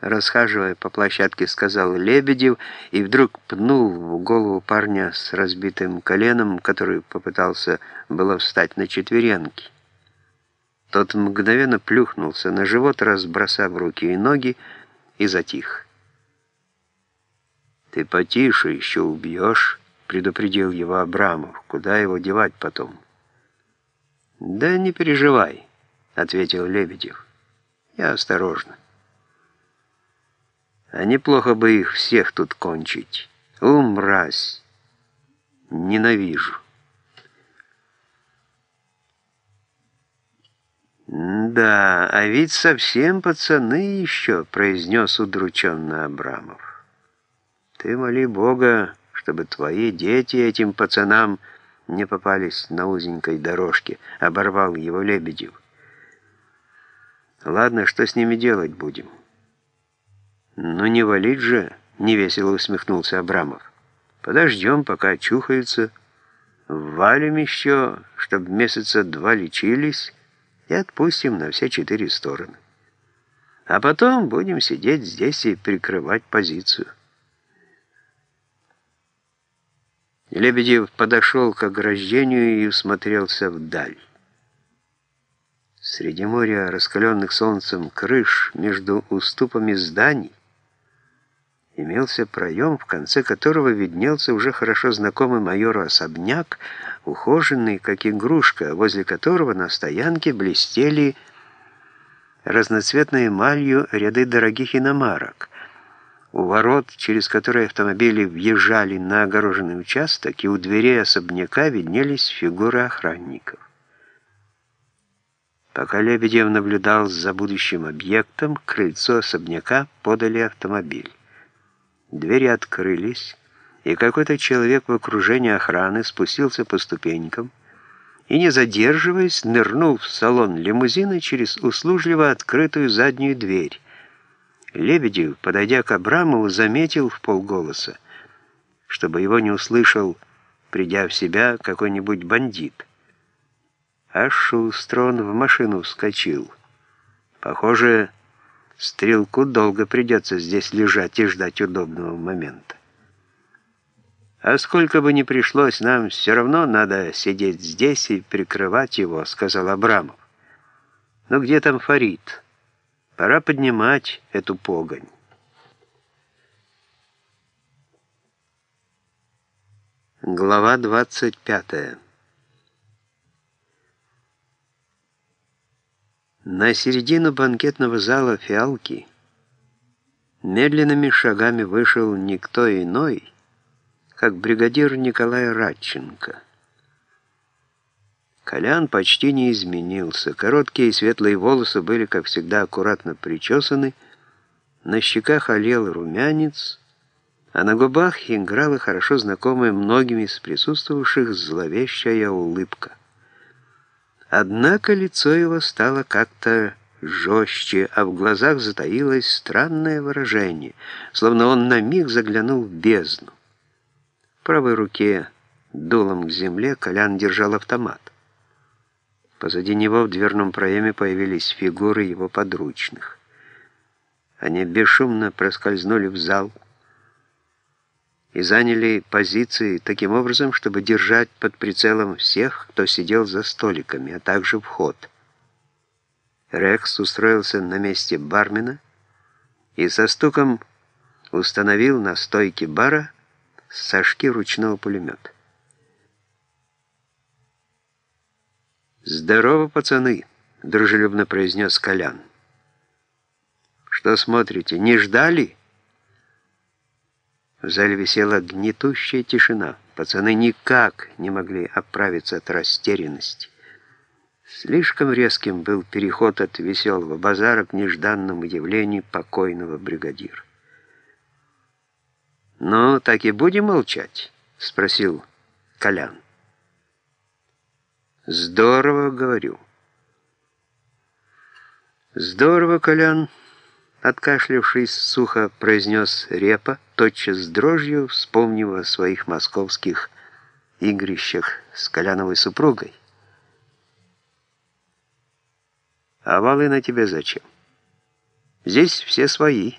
расхаживая по площадке, сказал Лебедев и вдруг пнул в голову парня с разбитым коленом, который попытался было встать на четвереньки. Тот мгновенно плюхнулся на живот, разбросав руки и ноги, и затих. «Ты потише, еще убьешь», — предупредил его Абрамов. «Куда его девать потом?» «Да не переживай», — ответил Лебедев. «Я осторожно». А неплохо бы их всех тут кончить. У! Ненавижу. «Да, а ведь совсем пацаны еще», — произнес удрученно Абрамов. «Ты моли Бога, чтобы твои дети этим пацанам не попались на узенькой дорожке», — оборвал его Лебедев. «Ладно, что с ними делать будем?» «Ну не валить же!» — невесело усмехнулся Абрамов. «Подождем, пока очухаются. Валим еще, чтобы месяца два лечились, и отпустим на все четыре стороны. А потом будем сидеть здесь и прикрывать позицию». Лебедев подошел к ограждению и усмотрелся вдаль. Среди моря раскаленных солнцем крыш между уступами зданий имелся проем, в конце которого виднелся уже хорошо знакомый майору особняк, ухоженный, как игрушка, возле которого на стоянке блестели разноцветной эмалью ряды дорогих иномарок. У ворот, через которые автомобили въезжали на огороженный участок, и у дверей особняка виднелись фигуры охранников. Пока Лебедев наблюдал за будущим объектом, к крыльцу особняка подали автомобиль. Двери открылись, и какой-то человек в окружении охраны спустился по ступенькам и, не задерживаясь, нырнул в салон лимузина через услужливо открытую заднюю дверь. Лебедев, подойдя к Абрамову, заметил в полголоса, чтобы его не услышал, придя в себя, какой-нибудь бандит. Аж шустро он в машину вскочил. Похоже, Стрелку долго придется здесь лежать и ждать удобного момента. «А сколько бы ни пришлось, нам все равно надо сидеть здесь и прикрывать его», — сказал Абрамов. Но где там Фарид? Пора поднимать эту погонь». Глава 25 На середину банкетного зала «Фиалки» медленными шагами вышел никто иной, как бригадир Николай Радченко. Колян почти не изменился. Короткие светлые волосы были, как всегда, аккуратно причесаны, на щеках олел румянец, а на губах играла хорошо знакомая многим из присутствовавших зловещая улыбка. Однако лицо его стало как-то жестче, а в глазах затаилось странное выражение, словно он на миг заглянул в бездну. В правой руке, дулом к земле, Колян держал автомат. Позади него в дверном проеме появились фигуры его подручных. Они бесшумно проскользнули в зал, и заняли позиции таким образом, чтобы держать под прицелом всех, кто сидел за столиками, а также вход. Рекс устроился на месте бармена и со стуком установил на стойке бара сошки ручного пулемета. «Здорово, пацаны!» — дружелюбно произнес Колян. «Что смотрите, не ждали?» В зале висела гнетущая тишина. Пацаны никак не могли оправиться от растерянности. Слишком резким был переход от веселого базара к нежданному явлению покойного бригадира. «Ну, так и будем молчать?» — спросил Колян. «Здорово, — говорю». «Здорово, Колян». Откашлявшись, сухо произнес Репа, тотчас с дрожью вспомнив о своих московских игрищах с Коляновой супругой. «А валы на тебе зачем? Здесь все свои».